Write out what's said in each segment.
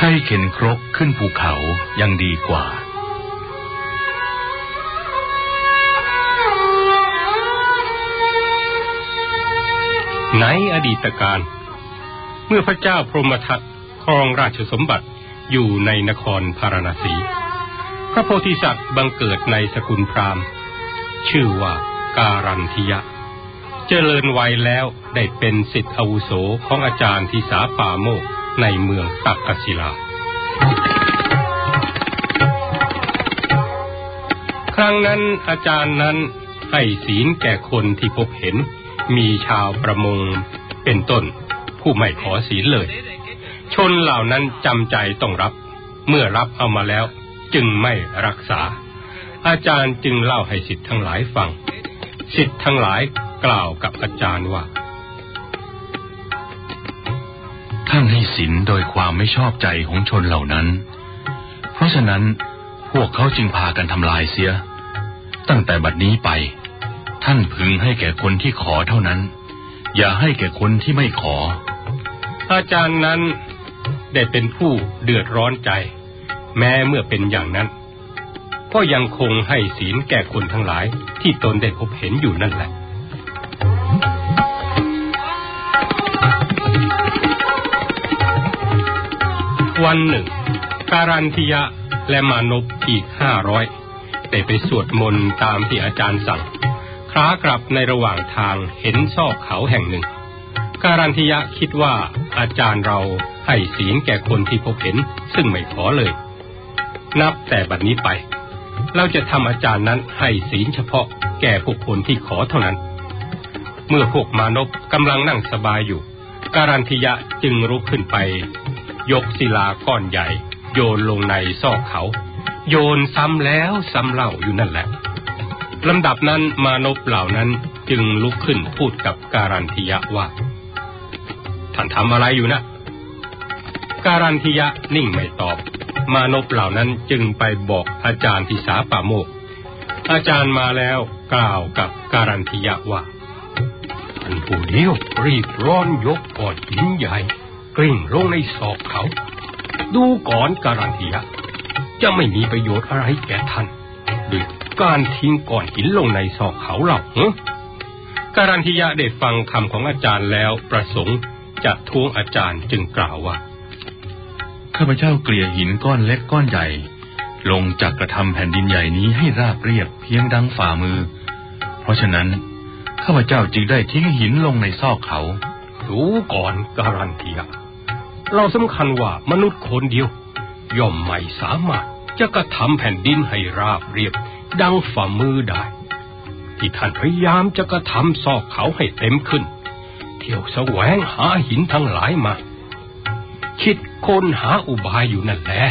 ให้เข็นครกขึ้นภูเขายังดีกว่า ในอดีตการ เมื่อพระเจ้าพรหมทัตครองราชสมบัติอยู่ในนครพาราณสี พระโพธิสัตว์บังเกิดในสกุลพราหมณ์ ชื่อว่าการันทิยะ เจริญวัยแล้วได้เป็นสิทธิอาวุโสของอาจารย์ทิสาป่าโมก ในเมืองตักกศิลา ครั้งนั้นอาจารย์นั้นให้ศีลแก่คนที่พบเห็น มีชาวประมงเป็นต้น ผู้ไม่ขอศีลเลย ชนเหล่านั้นจำใจต้องรับ เมื่อรับเอามาแล้วจึงไม่รักษา อาจารย์จึงเล่าให้สิทธิ์ทั้งหลายฟัง สิทธิ์ทั้งหลายกล่าวกับอาจารย์ว่า ท่านให้ศีลโดยความไม่ชอบใจของชนเหล่านั้น เพราะฉะนั้นพวกเขาจึงพากันทำลายเสีย ตั้งแต่บัดนี้ไป ท่านพึงให้แก่คนที่ขอเท่านั้น อย่าให้แก่คนที่ไม่ขอ อาจารย์นั้นได้เป็นผู้เดือดร้อนใจ แม้เมื่อเป็นอย่างนั้น ก็ยังคงให้ศีลแก่คนทั้งหลายที่ตนได้พบเห็นอยู่นั่นแหละ วันหนึ่ง การันทิยะและมานพอีกห้าร้อยได้ไปสวดมนต์ตามที่อาจารย์สั่งคล้ากลับในระหว่างทางเห็นซอกเขาแห่งหนึ่ง การันทิยะคิดว่าอาจารย์เราให้ศีลแก่คนที่พบเห็นซึ่งไม่ขอเลย นับแต่บัดนี้ไป เราจะทำอาจารย์นั้นให้ศีลเฉพาะแก่พวกคนที่ขอเท่านั้น เมื่อพวกมานพกำลังนั่งสบายอยู่ การันทิยะจึงรุกขึ้นไป ยกศิลาก้อนใหญ่ โยนลงในซอกเขา โยนซ้ำแล้วซ้ำเล่าอยู่นั่นแหละลำดับนั้นมานพเหล่านั้นจึงลุกขึ้นพูดกับการันทิยะว่า ท่านทำอะไรอยู่นะ การันทิยะนิ่งไม่ตอบ มานพเหล่านั้นจึงไปบอกอาจารย์ทิสาป่าโมก อาจารย์มาแล้วกล่าวกับการันทิยะว่าท่านผู้เดียวรีบร้อนยกกอนหินใหญ่ กลิ้งลงในศอกเขา ดูก่อนการันทิยะจะไม่มีประโยชน์อะไรแก่ท่านด้วยการทิ้งก้อนหินลงในศอกเขาเราเฮ้การันทิยะได้ฟังคำของอาจารย์แล้วประสงค์จะท้วงอาจารย์จึงกล่าวว่าข้าพเจ้าเกลี่ยหินก้อนเล็กก้อนใหญ่ ลงจากกระทำแผ่นดินใหญ่นี้ให้ราบเรียบเพียงดังฝ่ามือ เพราะฉะนั้นข้าพเจ้าจึงได้ทิ้งหินลงในซอกเขาดูก่อนการันทียะ เราสำคัญว่ามนุษย์คนเดียว ย่อมไม่สามารถจะกระทำแผ่นดินให้ราบเรียบ ดังฝ่ามือได้ ที่ท่านพยายามจะกระทำซอกเขาให้เต็มขึ้น เที่ยวแสวงหาหินทั้งหลายมา คิดค้นหาอุบายอยู่นั่นแหละ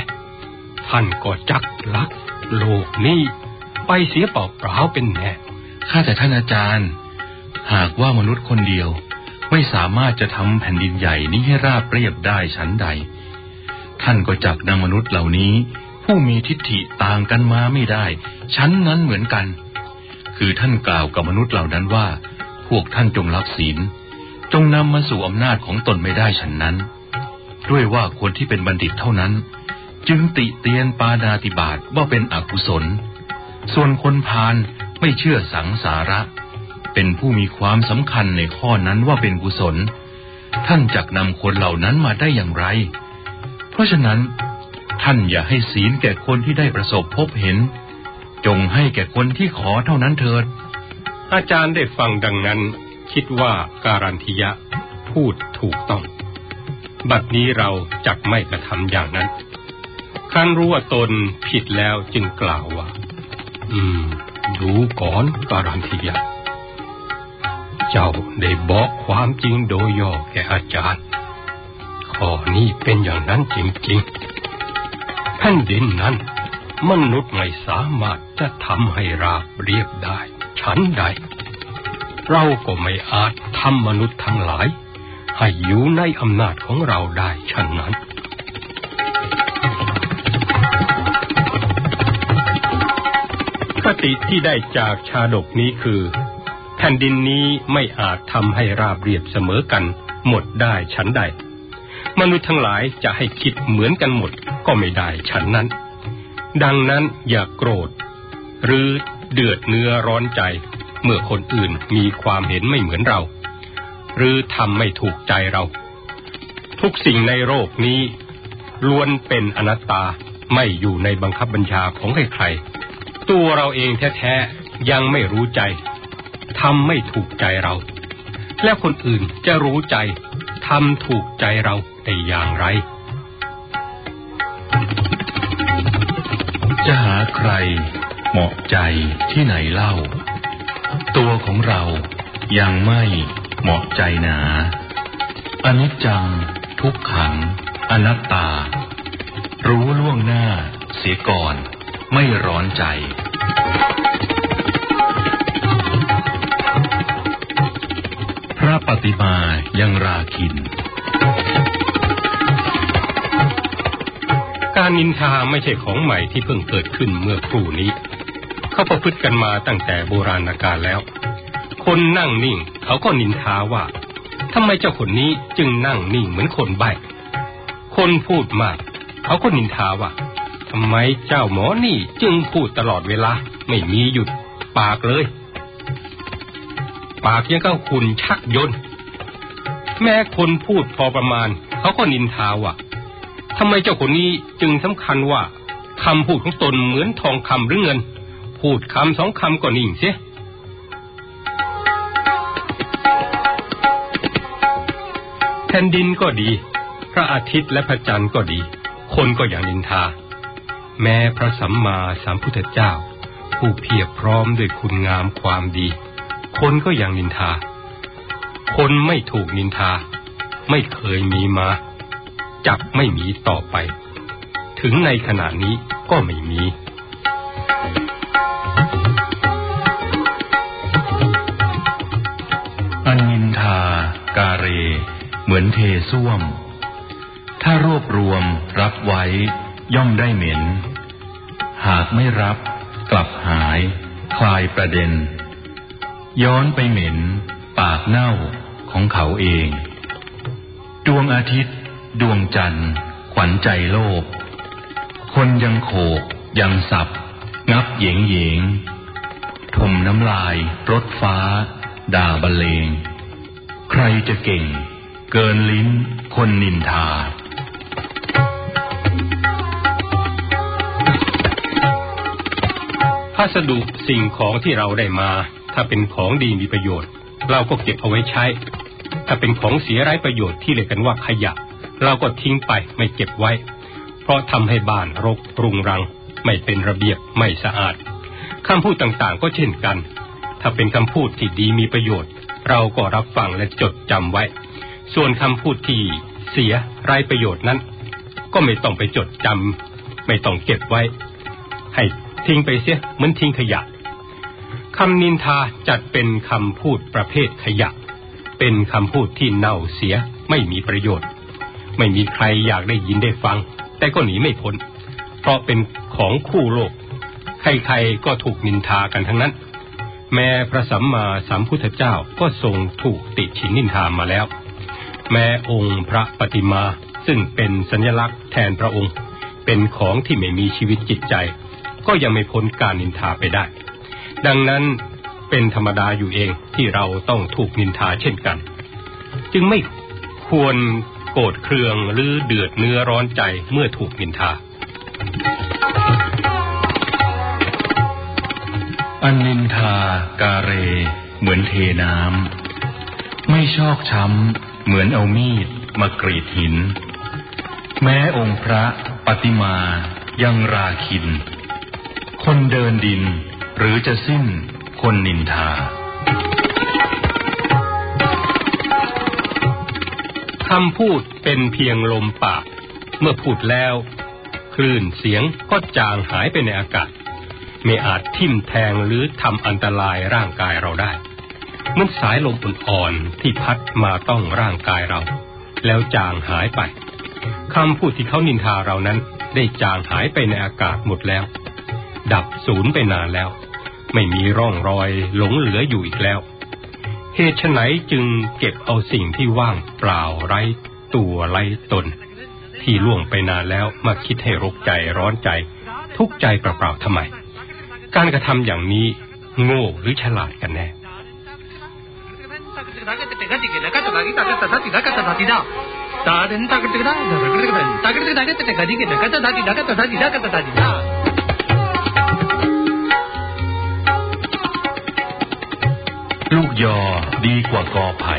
ท่านก็จักลักโลกนี้ ไปเสียเปล่าๆเป็นแน่ข้าแต่ท่านอาจารย์ หากว่ามนุษย์คนเดียว ไม่สามารถจะทำแผ่นดินใหญ่นี้ให้ราบเรียบได้ชั้นใด ท่านก็จักนางมนุษย์เหล่านี้ ผู้มีทิฏฐิต่างกันมาไม่ได้ ชั้นนั้นเหมือนกัน คือท่านกล่าวกับมนุษย์เหล่านั้นว่า พวกท่านจงรับศีล จงนำมาสู่อำนาจของตนไม่ได้ฉันนั้น ด้วยว่าคนที่เป็นบัณฑิตเท่านั้น จึงติเตียนปาดาติบาตว่าเป็นอกุศล ส่วนคนพาลไม่เชื่อสังสาระ เป็นผู้มีความสำคัญในข้อนั้นว่าเป็นกุศล ท่านจักนำคนเหล่านั้นมาได้อย่างไร เพราะฉะนั้น ท่านอย่าให้ศีลแก่คนที่ได้ประสบพบเห็น จงให้แก่คนที่ขอเท่านั้นเถิด อาจารย์ได้ฟังดังนั้น คิดว่าการันทิยะพูดถูกต้อง บัดนี้เราจักไม่กระทำอย่างนั้นครั้นรู้ว่าตนผิดแล้วจึงกล่าวว่า อืม ดูก่อนการันทิยะ เจ้าได้บอกความจริงโดยย่อแก่อาจารย์ ข้อนี้เป็นอย่างนั้นจริงๆแผ่นดินนั้น มนุษย์ไม่สามารถจะทำให้ราบเรียบได้ ฉันใด เราก็ไม่อาจทำมนุษย์ทั้งหลาย ให้อยู่ในอำนาจของเราได้ฉันนั้นคติที่ได้จากชาดกนี้คือ แผ่นดินนี้ไม่อาจทำให้ราบเรียบเสมอกัน หมดได้ฉันใด มนุษย์ทั้งหลายจะให้คิดเหมือนกันหมดก็ไม่ได้ฉันนั้น ดังนั้นอย่ากโกรธ หรือเดือดเนื้อร้อนใจ เมื่อคนอื่นมีความเห็นไม่เหมือนเรา หรือทำไม่ถูกใจเรา ทุกสิ่งในโลกนี้ ล้วนเป็นอนัตตาไม่อยู่ในบังคับบัญชาของใครๆตัวเราเองแท้ๆยังไม่รู้ใจ ทำไม่ถูกใจเรา แล้วคนอื่นจะรู้ใจทำถูกใจเราได้อย่างไร จะหาใคร เหมาะใจที่ไหนเล่า ตัวของเรายังไม่เหมาะใจหนาอนิจจัง ทุกขัง อนัตตา รู้ล่วงหน้าเสียก่อน ไม่ร้อนใจ ปฏิมายังราคิน การนินทาไม่ใช่ของใหม่ที่เพิ่งเกิดขึ้นเมื่อครู่นี้ เขาประพฤติกันมาตั้งแต่โบราณกาลแล้ว คนนั่งนิ่ง เขาก็นินทาว่าทำไมเจ้าคนนี้จึงนั่งนิ่งเหมือนคนใบ้คนพูดมาก เขาก็นินทาว่าทำไมเจ้าหมอนี่จึงพูดตลอดเวลา ไม่มีหยุดปากเลย ปากยังก็คุณชักยนต์ แม้คนพูดพอประมาณ เขาก็นินทาว่าทำไมเจ้าคนนี้จึงสำคัญว่าคำพูดของตนเหมือนทองคำหรือเงิน พูดคำสองคำก็นิ่งเสียแผ่นดินก็ดี พระอาทิตย์และพระจันทร์ก็ดี คนก็อย่างนินทา แม้พระสัมมาสัมพุทธเจ้า ผู้เพียบพร้อมด้วยคุณงามความดี คนก็ย่างนินทา คนไม่ถูกนินทา ไม่เคยมีมาจับไม่มีต่อไป ถึงในขณะนี้ก็ไม่มี อันนินทา กาเร เหมือนเทส้วม ถ้ารวบรวมรับไว้ ย่อมได้เหม็น หากไม่รับ กลับหาย คลายประเด็น ย้อนไปเหม็น ปากเน่าของเขาเอง ดวงอาทิตย์ ดวงจันทร์ ขวัญใจโลก คนยังโขก ยังสับ งับเหยงเหยงถมน้ำลาย รถฟ้า ด่าบรรเลง ใครจะเก่ง เกินลิ้น คนนินทาพัสดุสิ่งของที่เราได้มา ถ้าเป็นของดีมีประโยชน์ เราก็เก็บเอาไว้ใช้ ถ้าเป็นของเสียไร้ประโยชน์ที่เรียกกันว่าขยะ เราก็ทิ้งไปไม่เก็บไว้ เพราะทำให้บ้านรกรุงรัง ไม่เป็นระเบียบไม่สะอาดคำพูดต่างๆก็เช่นกัน ถ้าเป็นคำพูดที่ดีมีประโยชน์ เราก็รับฟังและจดจำไว้ ส่วนคำพูดที่เสียไร้ประโยชน์นั้น ก็ไม่ต้องไปจดจำไม่ต้องเก็บไว้ ให้ทิ้งไปเสียเหมือนทิ้งขยะ คำนินทาจัดเป็นคำพูดประเภทขยะ เป็นคำพูดที่เน่าเสียไม่มีประโยชน์ ไม่มีใครอยากได้ยินได้ฟัง แต่ก็หนีไม่พ้น เพราะเป็นของคู่โลก ใครๆก็ถูกนินทากันทั้งนั้น แม้พระสัมมาสัมพุทธเจ้าก็ทรงถูกติชินนินทามาแล้ว แม้องค์พระปฏิมาซึ่งเป็นสัญลักษณ์แทนพระองค์ เป็นของที่ไม่มีชีวิตจิตใจ ก็ยังไม่พ้นการนินทาไปได้ ดังนั้นเป็นธรรมดาอยู่เองที่เราต้องถูกนินทาเช่นกัน จึงไม่ควรโกรธเคืองหรือเดือดเนื้อร้อนใจเมื่อถูกนินทา อันนินทากาเร เหมือนเทน้ำไม่ชอกช้ำเหมือนเอามีดมากรีดหิน แม้องค์พระปฏิมายังราคิน คนเดินดิน หรือจะสิ้นคนนินทาคำพูดเป็นเพียงลมปาก เมื่อพูดแล้ว คลื่นเสียงก็จางหายไปในอากาศ ไม่อาจทิ่มแทงหรือทำอันตรายร่างกายเราได้เมื่อสายลมอ่อนๆที่พัดมาต้องร่างกายเรา แล้วจางหายไปคำพูดที่เขานินทาเรานั้นได้จางหายไปในอากาศหมดแล้ว ดับสูญไปนานแล้ว ไม่มีร่องรอยหลงเหลืออยู่อีกแล้ว เหตุไฉนจึงเก็บเอาสิ่งที่ว่างเปล่าไร้ตัวไล่ตน ที่ล่วงไปนานแล้วมาคิดให้รกใจร้อนใจ ทุกใจเปล่าๆทำไม การกระทำอย่างนี้โง่หรือฉลาดกันแน่ ลูกยอดีกว่ากอไผ่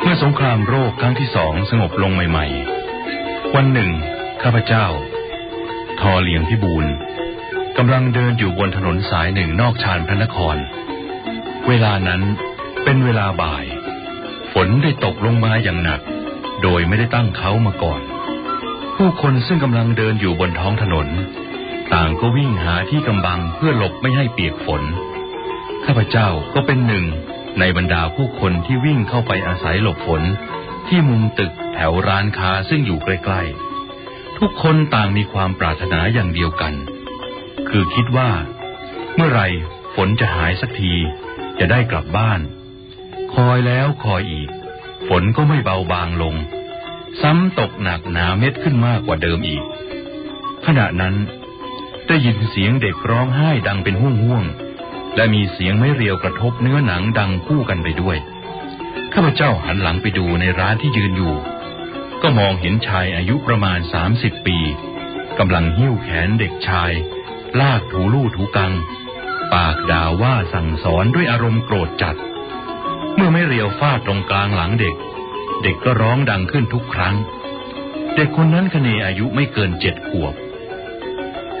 เมื่อสงครามโรคครั้งที่สองสงบลงใหม่ ๆ วันหนึ่ง ข้าพเจ้า ทอเหลียงพิบูลกำลังเดินอยู่บนถนนสายหนึ่งนอกชานพระนคร เวลานั้นเป็นเวลาบ่าย ฝนได้ตกลงมาอย่างหนัก โดยไม่ได้ตั้งเขามาก่อน ผู้คนซึ่งกำลังเดินอยู่บนท้องถนน ต่างก็วิ่งหาที่กำบังเพื่อหลบไม่ให้เปียกฝน ข้าพเจ้าก็เป็นหนึ่งในบรรดาผู้คนที่วิ่งเข้าไปอาศัยหลบฝน ที่มุมตึกแถวร้านค้าซึ่งอยู่ใกล้ๆ ทุกคนต่างมีความปรารถนาอย่างเดียวกัน คือคิดว่า เมื่อไรฝนจะหายสักที จะได้กลับบ้าน คอยแล้วคอยอีก ฝนก็ไม่เบาบางลง ซ้ำตกหนักหนาเม็ดขึ้นมากกว่าเดิมอีก ขณะนั้นได้ยินเสียงเด็กร้องไห้ดังเป็นห่วงห่วงๆและมีเสียงไม้เรียวกระทบเนื้อหนังดังคู่กันไปด้วย ข้าพเจ้าหันหลังไปดูในร้านที่ยืนอยู่ ก็มองเห็นชายอายุประมาณสามสิบปีกำลังหิ้วแขนเด็กชาย ลากถูลู่ถูกัง ปากด่าว่าสั่งสอนด้วยอารมณ์โกรธจัด เมื่อไม่เรียวฟาดตรงกลางหลังเด็ก เด็กก็ร้องดังขึ้นทุกครั้ง เด็กคนนั้นคเนอายุไม่เกินเจ็ดขวบ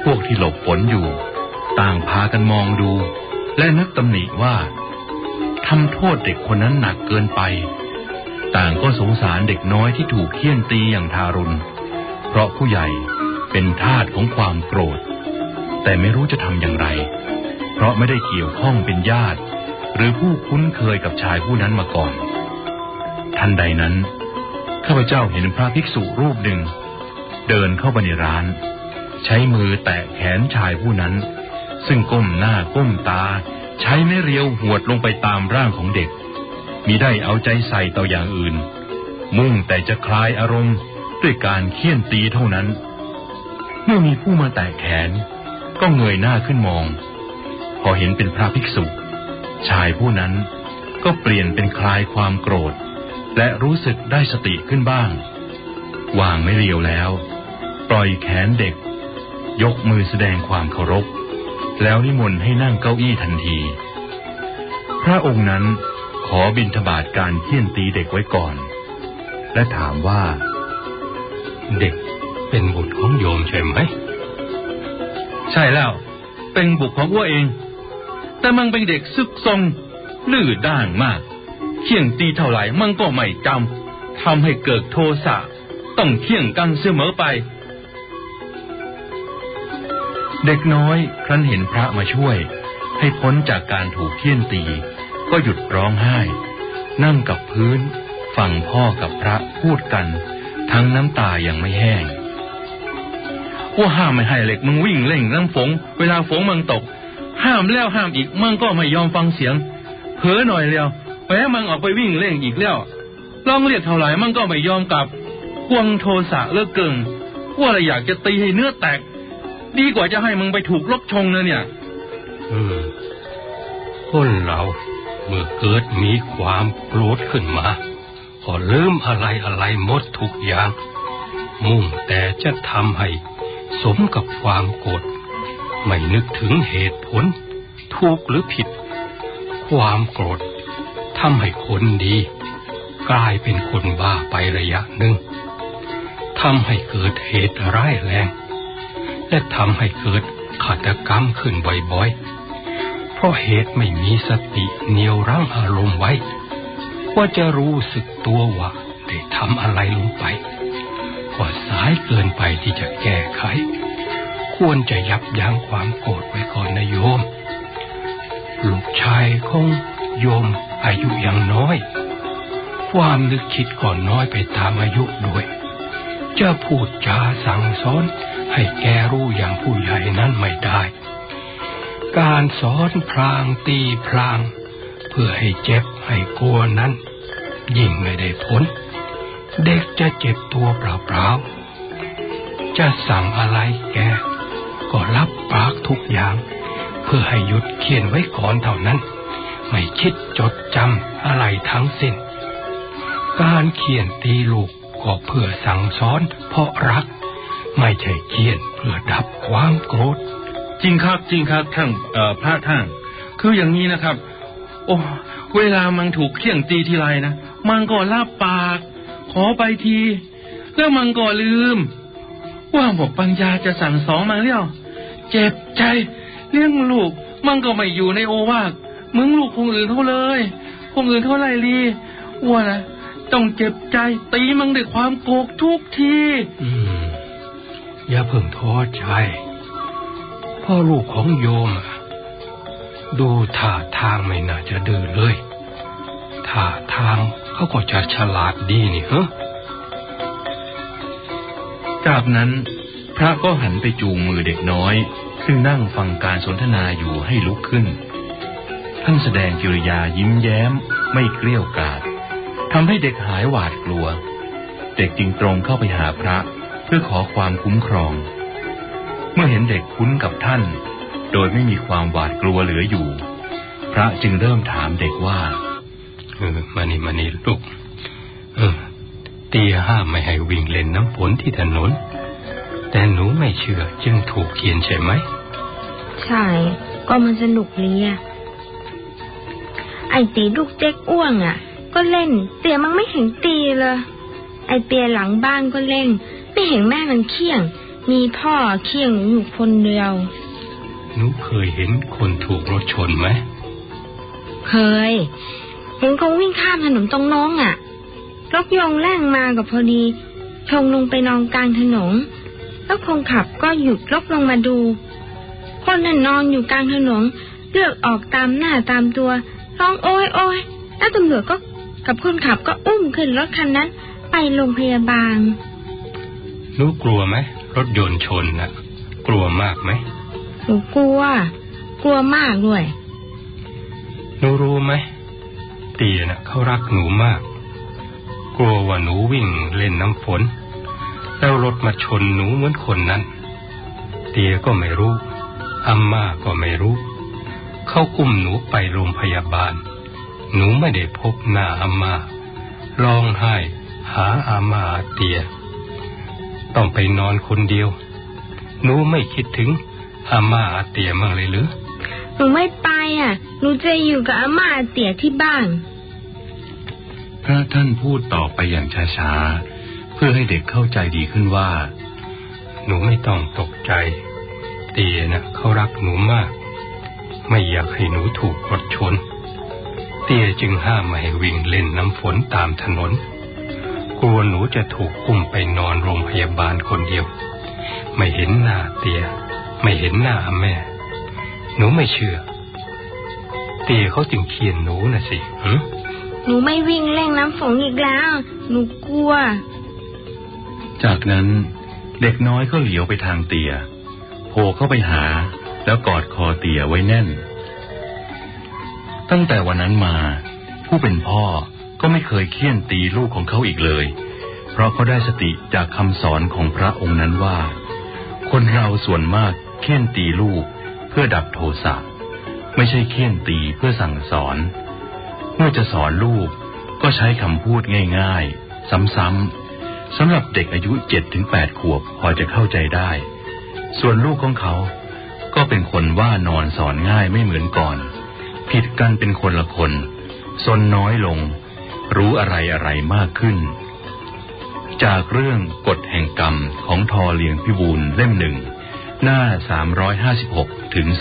พวกที่หลบฝนอยู่ ต่างพากันมองดู และนึกตำหนิว่า ทำโทษเด็กคนนั้นหนักเกินไป ต่างก็สงสารเด็กน้อยที่ถูกเคี่ยนตีอย่างทารุณ เพราะผู้ใหญ่เป็นทาสของความโกรธ แต่ไม่รู้จะทำอย่างไร เพราะไม่ได้เกี่ยวข้องเป็นญาติ หรือผู้คุ้นเคยกับชายผู้นั้นมาก่อน ทันใดนั้นข้าพเจ้าเห็นพระภิกษุรูปหนึ่ง เดินเข้าไปในร้าน ใช้มือแตะแขนชายผู้นั้น ซึ่งก้มหน้าก้มตา ใช้ไม้เรียวหวดลงไปตามร่างของเด็กมิได้เอาใจใส่ต่ออย่างอื่น มุ่งแต่จะคลายอารมณ์ด้วยการเคี่ยนตีเท่านั้น เมื่อมีผู้มาแตะแขน ก็เงยหน้าขึ้นมอง พอเห็นเป็นพระภิกษุ ชายผู้นั้นก็เปลี่ยนเป็นคลายความโกรธ และรู้สึกได้สติขึ้นบ้าง วางไม่เรียวแล้ว ปล่อยแขนเด็ก ยกมือแสดงความเคารพ แล้วนิมนต์ให้นั่งเก้าอี้ทันที พระองค์นั้นขอบินทบาทการเคี่ยนตีเด็กไว้ก่อน และถามว่า เด็กเป็นบุตรของโยมใช่ไหม ใช่แล้ว เป็นบุตรของอ้วเอง แต่มันเป็นเด็กซึกซงลื่อด้านมากเขี่ยงตีเท่าไหร่มันก็ไม่จำทำให้เกิดโทสะต้องเขี่ยงกันเสมอไป เด็กน้อยครั้นเห็นพระมาช่วย ให้พ้นจากการถูกเคี่ยนตี ก็หยุดร้องไห้ นั่งกับพื้น ฟังพ่อกับพระพูดกัน ทั้งน้ำตายังไม่แห้งว่าห้ามไม่ให้เหล็กมึงวิ่งเล่งน้ำฝง เวลาฝงมันตก ห้ามแล้วห้ามอีกมึงก็ไม่ยอมฟังเสียงเผลอหน่อยเดียวไปให้มันออกไปวิ่งเล่งอีกแล้วลองเรียกเท่าไหร่มันก็ไม่ยอมกลับควงโทสะเลิกเกิงว่าอะไรอยากจะตีให้เนื้อแตก ดีกว่าจะให้มึงไปถูกลบชงนะเนี่ย อืม คนเราเมื่อเกิดมีความโกรธขึ้นมา ก็ลืมอะไรอะไรหมดทุกอย่าง มุ่งแต่จะทำให้สมกับความโกรธไม่นึกถึงเหตุผล ถูกหรือผิด ความโกรธทำให้คนดี กลายเป็นคนบ้าไประยะหนึ่งทำให้เกิดเหตุร้ายแรง และทำให้เกิดฆาตกรรมขึ้นบ่อยๆ เพราะเหตุไม่มีสติเหนียวรั้งอารมณ์ไว้ ว่าจะรู้สึกตัวว่าได้ทำอะไรลงไปก็สายเกินไปที่จะแก้ไขคควรจะยับยั้งความโกรธไว้ก่อนนะโยม ลูกชายของโยมอายุยังน้อย ความนึกคิดก่อนน้อยไปตามอายุด้วย จะพูดจาสั่งสอน ให้แกรู้อย่างผู้ใหญ่นั้นไม่ได้ การสอนพรางตีพราง เพื่อให้เจ็บให้กลัวนั้น ยิ่งไม่ได้ผล เด็กจะเจ็บตัวเปล่าๆ จะสั่งอะไรแก ก็รับปากทุกอย่าง เพื่อให้หยุดเขียนไว้ก่อนเท่านั้น ไม่คิดจดจำอะไรทั้งสิ้น การเขียนตีลูกก็เพื่อสั่งสอนเพราะรัก ไม่ใช่เขียนเพื่อดับความโกรธ จริงครับจริงครับท่านพระท่านคืออย่างนี้นะครับ โอ้เวลามันถูกเขี่ยงตีทีไรนะมันก็ลาบปาก ขอไปที แล้วมันก็ลืม ว่าบอกปัญญาจะสั่งสอนมาแล้วเจ็บใจเลี้ยงลูกมันก็ไม่อยู่ในโอวาทมึงลูกคงอื่นเท่าเลยคงอื่นเท่าไรลีว่านะต้องเจ็บใจตีมันด้วยความโกรธทุกที อย่าเพิ่งท้อใจพ่อลูกของโยม ดูท่าทางไม่น่าจะดื้อเลยท่าทางเขาก็จะฉลาดดีนี่เหรอจากนั้น พระก็หันไปจูงมือเด็กน้อย ซึ่งนั่งฟังการสนทนาอยู่ให้ลุกขึ้น ท่านแสดงกิริยายิ้มแย้มไม่เกลี้ยกาดทำให้เด็กหายหวาดกลัว เด็กจึงตรงเข้าไปหาพระ พื่อขอความคุ้มครอง เมื่อเห็นเด็กคุ้นกับท่าน โดยไม่มีความหวาดกลัวเหลืออยู่ พระจึงเริ่มถามเด็กว่าเออมานี่มานี่ลูก เออเตียห้ามไม่ให้วิ่งเล่นน้ำฝนที่ถนน แต่หนูไม่เชื่อจึงถูกเขียนใช่ไหม ใช่ ก็มันสนุกเลยอะไอตีลูกเจ๊กอ้วงอะก็เล่น เตียมันไม่เห็นตีเลย ไอเตียหลังบ้านก็เล่น ไม่เห็นแม่มันเคี่ยง มีพ่อเคี่ยงหนูอยู่คนเดียวหนูเคยเห็นคนถูกรถชนไหมเคยเห็นเขาวิ่งข้ามถนนตรงน้องอะ่ะรถยงแล่งมากับพอดีชงลงไปนอนกลางถนนแล้วคนขับก็หยุดรถลงมาดู คนนั้นนอนอยู่กลางถนนเลือดออกตามหน้าตามตัวร้องโอยโอยแล้วตำรวจก็กับคนขับก็อุ้มขึ้นรถคันนั้น ไปโรงพยาบาล หนูกลัวไหมรถยนต์ชนนะกลัวมากไหมหนูกลัว กลัวมากด้วยหนูรู้ไหมเตียนะเขารักหนูมาก กลัวว่าหนูวิ่งเล่นน้ำฝน แล้วรถมาชนหนูเหมือนคนนั้น เตียก็ไม่รู้อาม่าก็ไม่รู้ เขาอุ้มหนูไปโรงพยาบาล หนูไม่ได้พบหน้าอาม่าร้องไห้หาอาม่าเตีย ต้องไปนอนคนเดียว หนูไม่คิดถึงอาม่าอาเตียมั่งเลยหรือ หนูไม่ไปอะ หนูจะอยู่กับอาม่าอาเตี่ยที่บ้าน พระท่านพูดต่อไปอย่างช้าๆ เพื่อให้เด็กเข้าใจดีขึ้นว่า หนูไม่ต้องตกใจ เตียนะเขารักหนูมาก ไม่อยากให้หนูถูกรถชน เตียจึงห้ามไม่ให้วิ่งเล่นน้ำฝนตามถนน กลัวหนูจะถูกอุ้มไปนอนโรงพยาบาลคนเดียว ไม่เห็นหน้าเตีย ไม่เห็นหน้าแม่ หนูไม่เชื่อ เตียเขาจึงเคียนหนูนะสิหึหนูไม่วิ่งเล่นน้ำฝนอีกแล้ว หนูกลัว จากนั้นเด็กน้อยก็เหลียวไปทางเตียโผล่เข้าไปหา แล้วกอดคอเตียไว้แน่น ตั้งแต่วันนั้นมา ผู้เป็นพ่อ ก็ไม่เคยเคี่ยนตีลูกของเขาอีกเลย เพราะเขาได้สติจากคำสอนของพระองค์นั้นว่า คนเราส่วนมากเคี่ยนตีลูกเพื่อดับโทสะไม่ใช่เคี่ยนตีเพื่อสั่งสอน เมื่อจะสอนลูกก็ใช้คำพูดง่าย ๆ ซ้ำๆสำหรับเด็กอายุเจ็ดถึงแปดขวบพอจะเข้าใจได้ ส่วนลูกของเขาก็เป็นคนว่านอนสอนง่ายไม่เหมือนก่อน ผิดกันเป็นคนละคนซนน้อยลง รู้อะไรอะไรมากขึ้น จากเรื่องกฎแห่งกรรมของทอเลียงพิบูลเล่มหนึ่ง หน้า 356 ถึง 366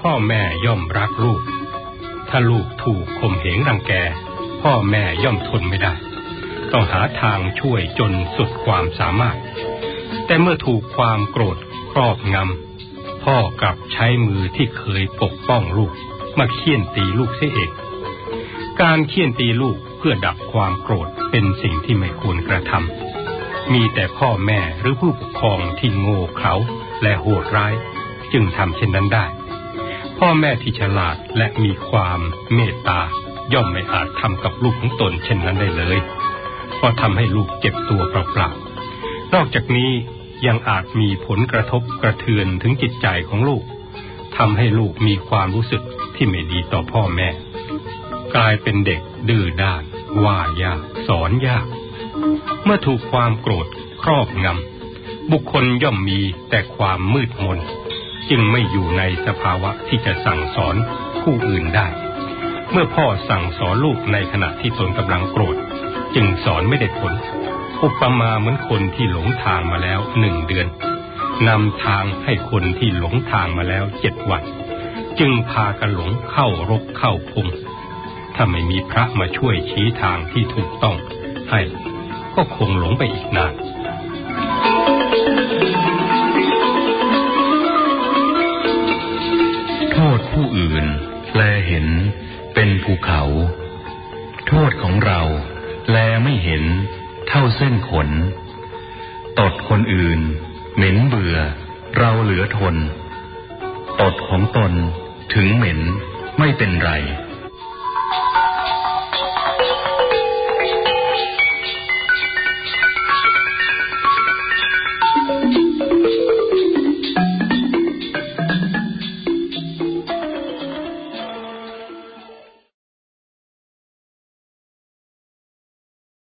พ่อแม่ย่อมรักลูก ถ้าลูกถูกข่มเหงรังแก พ่อแม่ย่อมทนไม่ได้ ต้องหาทางช่วยจนสุดความสามารถ แต่เมื่อถูกความโกรธครอบงำ พ่อกลับใช้มือที่เคยปกป้องลูก มาเคี่ยนตีลูกเสียเอง การเคี่ยนตีลูกเพื่อดับความโกรธเป็นสิ่งที่ไม่ควรกระทำ มีแต่พ่อแม่หรือผู้ปกครองที่โง่เขลาและโหดร้าย จึงทำเช่นนั้นได้ พ่อแม่ที่ฉลาดและมีความเมตตา ย่อมไม่อาจทำกับลูกของตนเช่นนั้นได้เลยเพราะทำให้ลูกเจ็บตัวเปล่าๆ นอกจากนี้ยังอาจมีผลกระทบกระเทือนถึงจิตใจของลูกทำให้ลูกมีความรู้สึกที่ไม่ดีต่อพ่อแม่ กลายเป็นเด็กดื้อด้าน ว่ายาก สอนยาก เมื่อถูกความโกรธครอบงำบุคคลย่อมมีแต่ความมืดมน จึงไม่อยู่ในสภาวะที่จะสั่งสอนผู้อื่นได้ เมื่อพ่อสั่งสอนลูกในขณะที่ตนกำลังโกรธ จึงสอนไม่ได้ผล อุปมาเหมือนคนที่หลงทางมาแล้วหนึ่งเดือนนำทางให้คนที่หลงทางมาแล้วเจ็ดวัน จึงพากันหลงเข้ารกเข้าพงถ้าไม่มีพระมาช่วยชี้ทางที่ถูกต้องให้ ก็คงหลงไปอีกนาน เป็นภูเขา โทษของเราแลไม่เห็นเท่าเส้นขน ตดคนอื่น เหม็นเบื่อ เราเหลือทน ตดของตนถึงเหม็นไม่เป็นไร